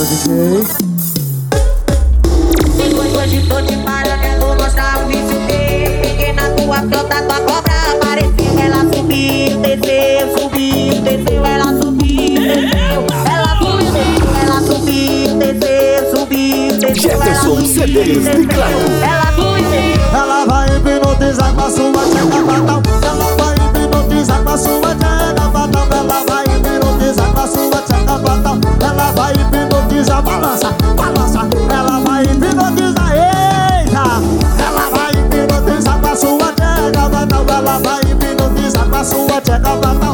do DJ. Hoje tô eu vou mostrar o vício Peguei na tua frota, tua cobra apareceu Ela subiu, desceu, subiu, desceu Ela subiu, desceu Ela subiu, desceu, ela subiu, desceu, subiu, desceu Ela Jefferson subiu, CDs. Ela subiu, desceu Ela vai hipnotizar com a sua tcheca ela vai vindo, fiz a visa passport. Check out my.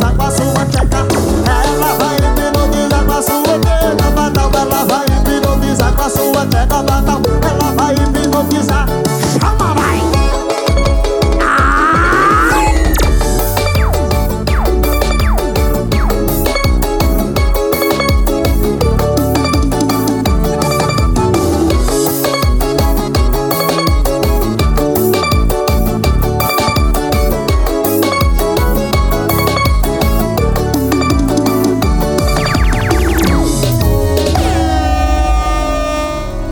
Sapa